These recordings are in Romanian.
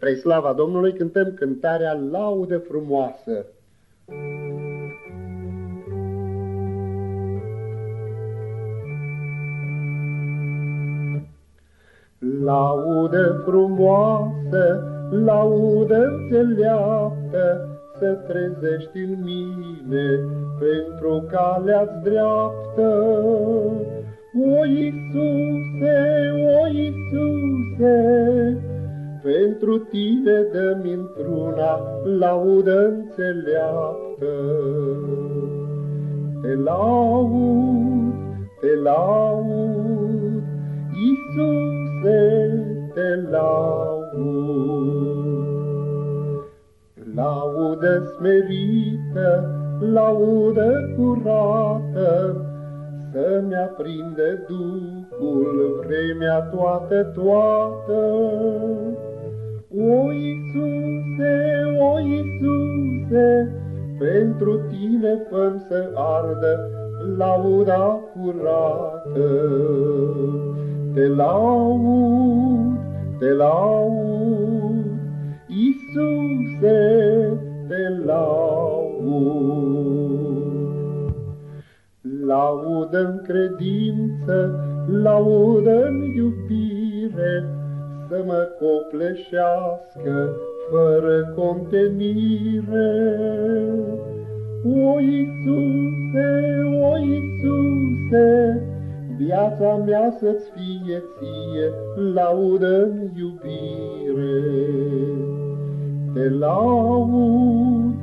Spre slava Domnului cântăm cântarea laudă frumoasă. Laudă frumoasă, laudă înțeleaptă, Să trezești în mine pentru calea-ți dreaptă. O Iisuse, o Iisuse, pentru tine dă-mi într-una laudă înțeleaptă. Te laud, te laud, Iisuse, te laud. Laudă smerită, laudă curată, să-mi aprinde Duhul vremea toată, toată. O Iisuse, o Iisuse, pentru tine făm să ardă lauda curată. Te laud, te laud, Iisuse, te laud. Laudă-n credință, laudă-n iubire, să mă copleșească fără contenire. O Iisuse, o Iisuse, viața mea să-ți fie ție, laudă iubire. Te laud,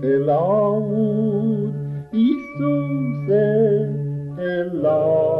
te laud, Iisuse, te laud.